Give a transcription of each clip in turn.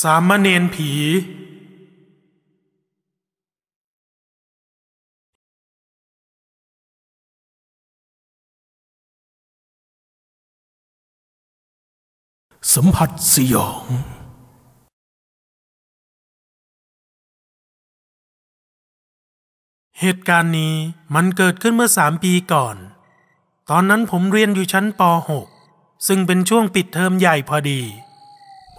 สามเณรผี สัมผัสสยอง เหตุการณ์นี้มันเกิดขึ้นเมื่อสามปีก่อน ตอนนั้นผมเรียนอยู่ชั้นป .6 ซึ่งเป็นช่วงปิดเทอมใหญ่พอดี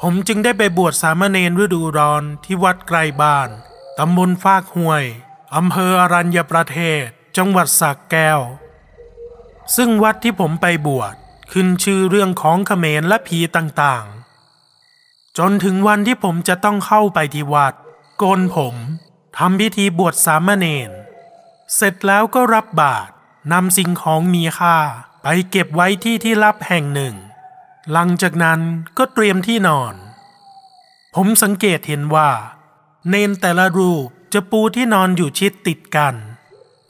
ผมจึงได้ไปบวชสามเณรฤดูร้อนที่วัดไกลบ้าน ตำบลฟากห้วย อำเภออรัญญประเทศ จังหวัดสระแก้ว ซึ่งวัดที่ผมไปบวชขึ้นชื่อเรื่องของเขมรและผีต่างๆ จนถึงวันที่ผมจะต้องเข้าไปที่วัด โกนผมทำพิธีบวชสามเณร เสร็จแล้วก็รับบาตรนำสิ่งของมีค่าไปเก็บไว้ที่ที่ลับแห่งหนึ่ง หลังจากนั้นก็เตรียมที่นอน ผมสังเกตเห็นว่า เนนแต่ละรูปจะปูที่นอนอยู่ชิดติดกัน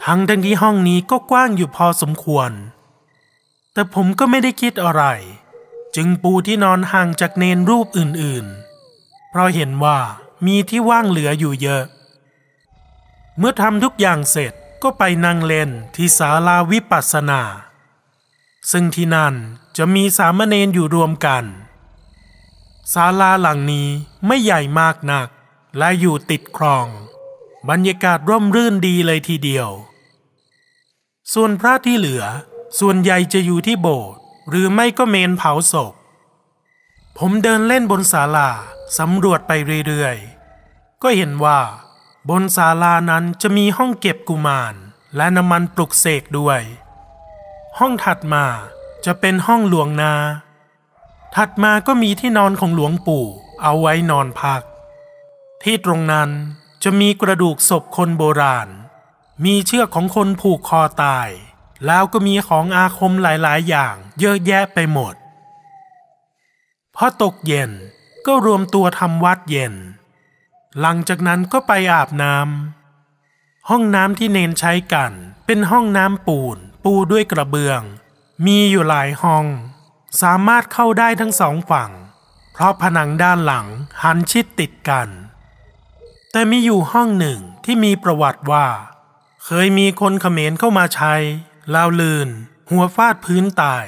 ทั้งทั้งที่ห้องนี้ก็กว้างอยู่พอสมควร แต่ผมก็ไม่ได้คิดอะไร จึงปูที่นอนห่างจากเนนรูปอื่นๆ เพราะเห็นว่ามีที่ว่างเหลืออยู่เยอะ เมื่อทำทุกอย่างเสร็จก็ไปนั่งเล่นที่ศาลาวิปัสสนา ซึ่งที่นั่น จะมีสามเณรอยู่รวมกันศาลาหลังนี้ไม่ใหญ่มากนัก และอยู่ติดคลอง บรรยากาศร่มรื่นดีเลยทีเดียว ส่วนพระที่เหลือ ส่วนใหญ่จะอยู่ที่โบสถ์หรือไม่ก็เมนเผาศพ ผมเดินเล่นบนศาลาสำรวจไปเรื่อยๆ ก็เห็นว่า บนศาลานั้นจะมีห้องเก็บกุมาร และน้ำมันปลุกเสกด้วย ห้องถัดมา จะเป็นห้องหลวงนา ถัดมาก็มีที่นอนของหลวงปู่เอาไว้นอนพัก ที่ตรงนั้นจะมีกระดูกศพคนโบราณ มีเชือกของคนผูกคอตาย แล้วก็มีของอาคมหลายๆ อย่างเยอะแยะไปหมด พอตกเย็นก็รวมตัวทำวัดเย็น หลังจากนั้นก็ไปอาบน้ำห้องน้ำที่เนนใช้กัน เป็นห้องน้ำปูน ปูด้วยกระเบื้อง มีอยู่หลายห้อง สามารถเข้าได้ทั้งสองฝั่ง เพราะผนังด้านหลังหันชิดติดกัน แต่มีอยู่ห้องหนึ่งที่มีประวัติว่า เคยมีคนเขมรเข้ามาใช้ลาวลืน หัวฟาดพื้นตาย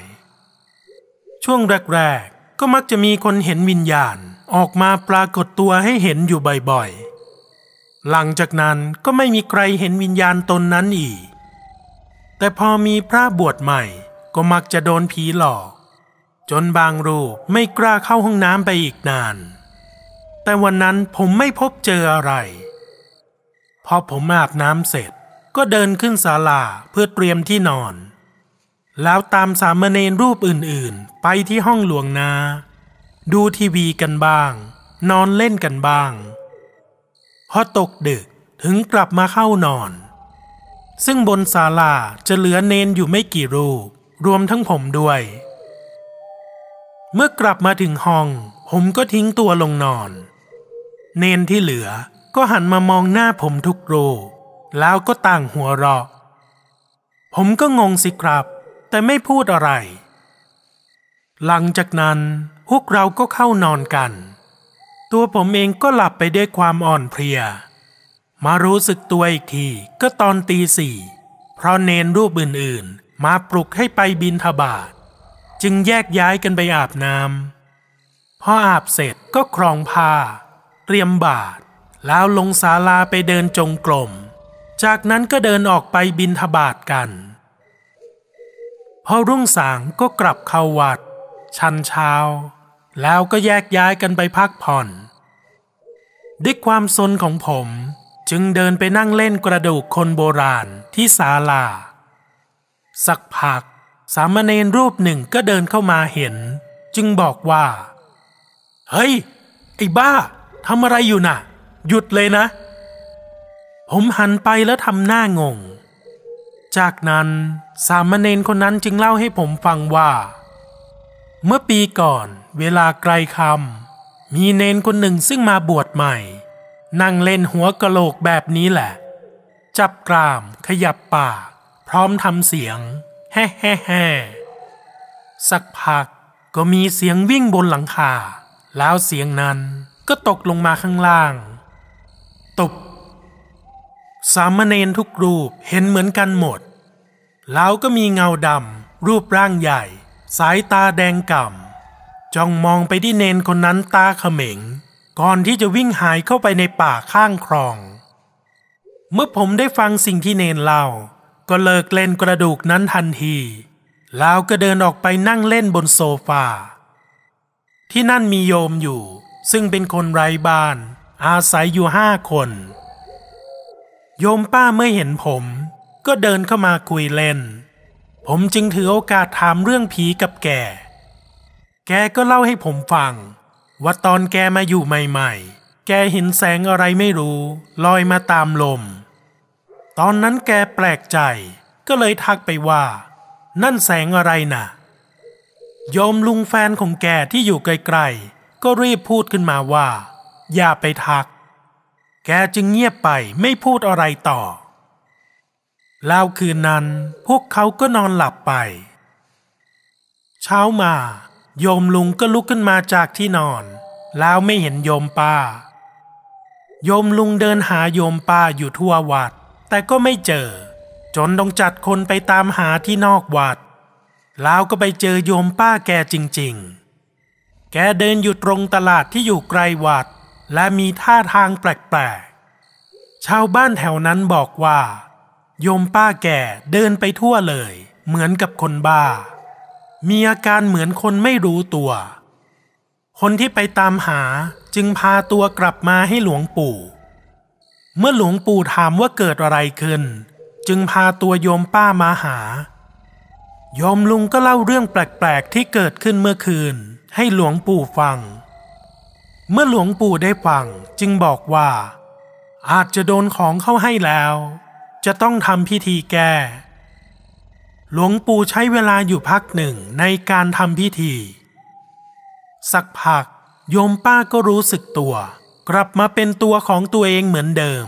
ช่วงแรกๆ ก็มักจะมีคนเห็นวิญญาณออกมาปรากฏตัวให้เห็นอยู่บ่อยๆ หลังจากนั้นก็ไม่มีใครเห็นวิญญาณตนนั้นอีก แต่พอมีพระบวชใหม่ ก็มักจะโดนผีหลอก จนบางรูปไม่กล้าเข้าห้องน้ำไปอีกนาน แต่วันนั้นผมไม่พบเจออะไร พอผมอาบน้ำเสร็จก็เดินขึ้นศาลาเพื่อเตรียมที่นอน แล้วตามสามเณรรูปอื่นๆ ไปที่ห้องหลวงนา ดูทีวีกันบ้าง นอนเล่นกันบ้าง พอตกดึกถึงกลับมาเข้านอน ซึ่งบนศาลาจะเหลือเนนอยู่ไม่กี่รูป รวมทั้งผมด้วย เมื่อกลับมาถึงห้อง ผมก็ทิ้งตัวลงนอน เนนที่เหลือก็หันมามองหน้าผมทุกรูแล้วก็ต่างหัวเราะ ผมก็งงสิครับ แต่ไม่พูดอะไร หลังจากนั้นพวกเราก็เข้านอนกัน ตัวผมเองก็หลับไปด้วยความอ่อนเพลีย มารู้สึกตัวอีกทีก็ตอนตีสี่เพราะเนนรูปอื่นๆ มาปลุกให้ไปบินทบาทจึงแยกย้ายกันไปอาบน้ำพออาบเสร็จก็ครองผ้า เตรียมบาตรแล้วลงศาลาไปเดินจงกรมจากนั้นก็เดินออกไปบินทบาทกัน พอรุ่งสางก็กลับเข้าวัด ชันเช้า แล้วก็แยกย้ายกันไปพักผ่อนด้วยความสนของผมจึงเดินไปนั่งเล่นกระดูกคนโบราณที่ศาลา สักพัก สามเณรรูปหนึ่งก็เดินเข้ามาเห็น จึงบอกว่า เฮ้ย ไอ้บ้าทำอะไรอยู่น่ะ หยุดเลยนะ ผมหันไปแล้วทำหน้างง จากนั้นสามเณรคนนั้นจึงเล่าให้ผมฟังว่า เมื่อปีก่อน เวลาไกลคำมีเนนคนหนึ่งซึ่งมาบวชใหม่ นั่งเล่นหัวกะโหลกแบบนี้แหละ จับกรามขยับปาก พร้อมทำเสียง แฮ่แฮ่แฮ่สักพักก็มีเสียงวิ่งบนหลังคา แล้วเสียงนั้นก็ตกลงมาข้างล่าง ตบ สามเณรทุกรูปเห็นเหมือนกันหมด แล้วก็มีเงาดำรูปร่างใหญ่ สายตาแดงก่ำจ้องมองไปที่เนนคนนั้นตาเขม็ง ก่อนที่จะวิ่งหายเข้าไปในป่าข้างคลอง เมื่อผมได้ฟังสิ่งที่เนนเล่า ก็เลิกเล่นกระดูกนั้นทันที แล้วก็เดินออกไปนั่งเล่นบนโซฟา ที่นั่นมีโยมอยู่ ซึ่งเป็นคนไร้บ้าน อาศัยอยู่ห้าคน โยมป้าเมื่อเห็นผม ก็เดินเข้ามาคุยเล่น ผมจึงถือโอกาสถามเรื่องผีกับแก แกก็เล่าให้ผมฟัง ว่าตอนแกมาอยู่ใหม่ ๆ แกเห็นแสงอะไรไม่รู้ ลอยมาตามลม ตอนนั้นแกแปลกใจก็เลยทักไปว่า นั่นแสงอะไรนะ่ะโยมลุงแฟนของแกที่อยู่ไกลๆ ก็รีบพูดขึ้นมาว่า อย่าไปทัก แกจึงเงียบไปไม่พูดอะไรต่อ แล้วคืนนั้นพวกเขาก็นอนหลับไป เช้ามา โยมลุงก็ลุกขึ้นมาจากที่นอน แล้วไม่เห็นโยมป้า โยมลุงเดินหาโยมป้าอยู่ทั่ววัด แต่ก็ไม่เจอ จนต้องจัดคนไปตามหาที่นอกวัด แล้วก็ไปเจอโยมป้าแกจริง ๆ แกเดินอยู่ตรงตลาดที่อยู่ไกลวัด และมีท่าทางแปลกๆ ชาวบ้านแถวนั้นบอกว่า โยมป้าแกเดินไปทั่วเลย เหมือนกับคนบ้า มีอาการเหมือนคนไม่รู้ตัว คนที่ไปตามหาจึงพาตัวกลับมาให้หลวงปู่ เมื่อหลวงปู่ถามว่าเกิดอะไรขึ้น จึงพาตัวโยมป้ามาหา โยมลุงก็เล่าเรื่องแปลกๆที่เกิดขึ้นเมื่อคืน ให้หลวงปู่ฟัง เมื่อหลวงปู่ได้ฟังจึงบอกว่า อาจจะโดนของเข้าให้แล้ว จะต้องทำพิธีแก้ หลวงปู่ใช้เวลาอยู่พักหนึ่งในการทำพิธี สักพักโยมป้าก็รู้สึกตัว กลับมาเป็นตัวของตัวเองเหมือนเดิม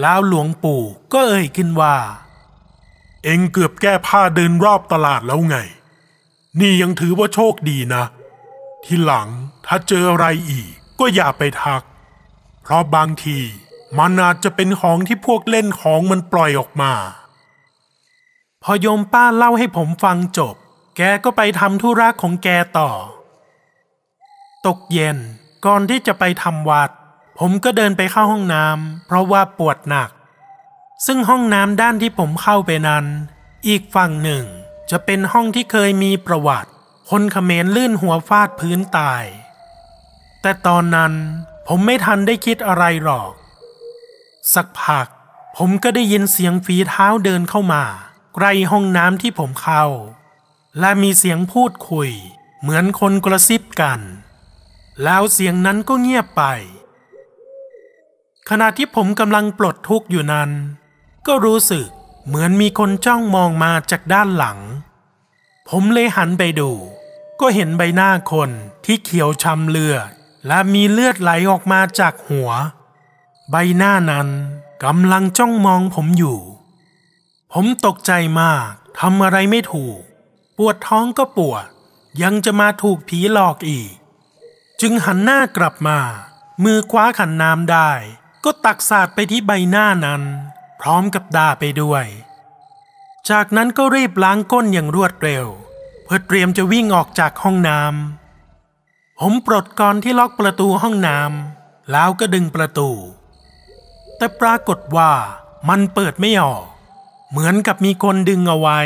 แล้วหลวงปู่ก็เอ่ยขึ้นว่า เอ็งเกือบแก้ผ้าเดินรอบตลาดแล้วไง นี่ยังถือว่าโชคดีนะ ทีหลังถ้าเจออะไรอีกก็อย่าไปทัก เพราะบางทีมันอาจจะเป็นของที่พวกเล่นของมันปล่อยออกมา พอโยมป้าเล่าให้ผมฟังจบ แกก็ไปทำธุระของแกต่อ ตกเย็น ก่อนที่จะไปทำวัด ผมก็เดินไปเข้าห้องน้ำเพราะว่าปวดหนัก ซึ่งห้องน้ำด้านที่ผมเข้าไปนั้น อีกฝั่งหนึ่ง จะเป็นห้องที่เคยมีประวัติ คนเขมรลื่นหัวฟาดพื้นตาย แต่ตอนนั้นผมไม่ทันได้คิดอะไรหรอก สักพัก ผมก็ได้ยินเสียงฝีเท้าเดินเข้ามา ใกล้ห้องน้ำที่ผมเข้า และมีเสียงพูดคุย เหมือนคนกระซิบกัน แล้วเสียงนั้นก็เงียบไป ขณะที่ผมกำลังปลดทุกข์อยู่นั้น ก็รู้สึกเหมือนมีคนจ้องมองมาจากด้านหลัง ผมเลยหันไปดู ก็เห็นใบหน้าคนที่เขียวช้ำเลือด และมีเลือดไหลออกมาจากหัว ใบหน้านั้นกำลังจ้องมองผมอยู่ ผมตกใจมากทำอะไรไม่ถูก ปวดท้องก็ปวด ยังจะมาถูกผีหลอกอีก จึงหันหน้ากลับมา มือคว้าขันน้ำได้ ก็ตักสาดไปที่ใบหน้านั้น พร้อมกับด่าไปด้วย จากนั้นก็รีบล้างก้นอย่างรวดเร็ว เพื่อเตรียมจะวิ่งออกจากห้องน้ำผมปลดกรที่ล็อกประตูห้องน้ำแล้วก็ดึงประตู แต่ปรากฏว่ามันเปิดไม่ออก เหมือนกับมีคนดึงเอาไว้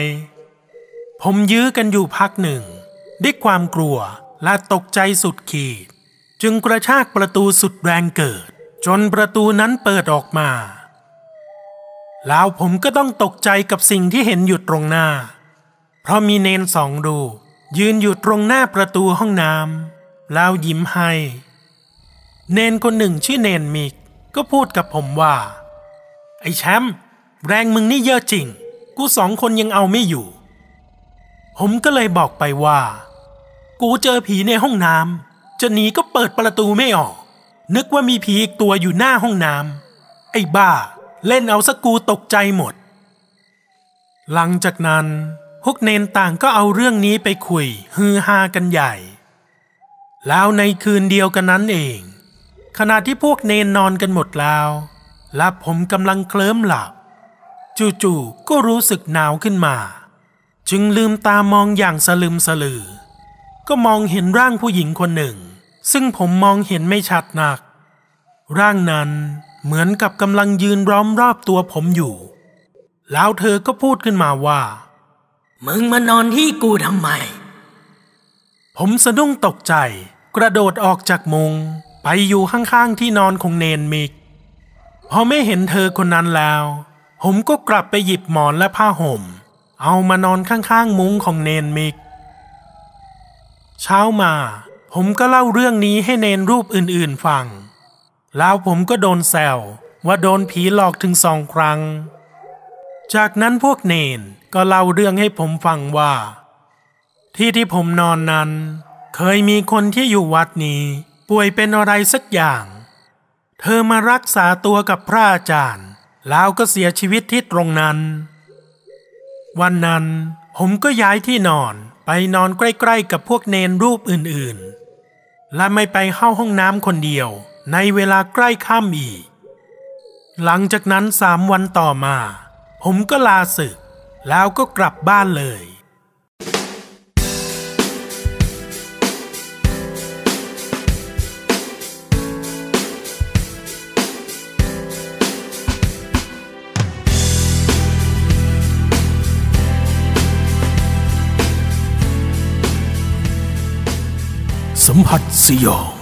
ผมยื้อกันอยู่พักหนึ่งด้วยความกลัว และตกใจสุดขีด จึงกระชากประตูสุดแรงเกิด จนประตูนั้นเปิดออกมา แล้วผมก็ต้องตกใจกับสิ่งที่เห็นอยู่ตรงหน้า เพราะมีเนนสองรูยืนอยู่ตรงหน้าประตูห้องน้ำแล้วยิ้มให้ เนนคนหนึ่งชื่อเนนมิกก็พูดกับผมว่า ไอ้แชมป์แรงมึงนี่เยอะจริง กูสองคนยังเอาไม่อยู่ ผมก็เลยบอกไปว่า กูเจอผีในห้องน้ำจะหนีก็เปิดประตูไม่ออก นึกว่ามีผีอีกตัวอยู่หน้าห้องน้ำไอ้บ้า เล่นเอาสกูตกใจหมด หลังจากนั้น พวกเนนต่างก็เอาเรื่องนี้ไปคุย ฮือฮากันใหญ่ แล้วในคืนเดียวกันนั้นเอง ขณะที่พวกเนนนอนกันหมดแล้ว และผมกำลังเคลิ้มหลับ จู่ๆก็รู้สึกหนาวขึ้นมา จึงลืมตามองอย่างสลึมสลือ ก็มองเห็นร่างผู้หญิงคนหนึ่ง ซึ่งผมมองเห็นไม่ชัดนัก ร่างนั้นเหมือนกับกำลังยืนล้อมรอบตัวผมอยู่ แล้วเธอก็พูดขึ้นมาว่า มึงมานอนที่กูทำไม ผมสะดุ้งตกใจ กระโดดออกจากมุง ไปอยู่ข้างๆที่นอนของเนนมิก พอไม่เห็นเธอคนนั้นแล้ว ผมก็กลับไปหยิบหมอนและผ้าห่ม เอามานอนข้างๆมุ้งของเนนมิก เช้ามา ผมก็เล่าเรื่องนี้ให้เนนรูปอื่นๆฟัง แล้วผมก็โดนแซวว่าโดนผีหลอกถึงสองครั้ง จากนั้นพวกเนนก็เล่าเรื่องให้ผมฟังว่า ที่ที่ผมนอนนั้น เคยมีคนที่อยู่วัดนี้ ป่วยเป็นอะไรสักอย่าง เธอมารักษาตัวกับพระอาจารย์ แล้วก็เสียชีวิตที่ตรงนั้น วันนั้นผมก็ย้ายที่นอน ไปนอนใกล้ๆกับพวกเนนรูปอื่นๆ และไม่ไปเข้าห้องน้ำคนเดียวในเวลาใกล้ค่ำอีก หลังจากนั้นสามวันต่อมา ผมก็ลาศึก แล้วก็กลับบ้านเลย 発用。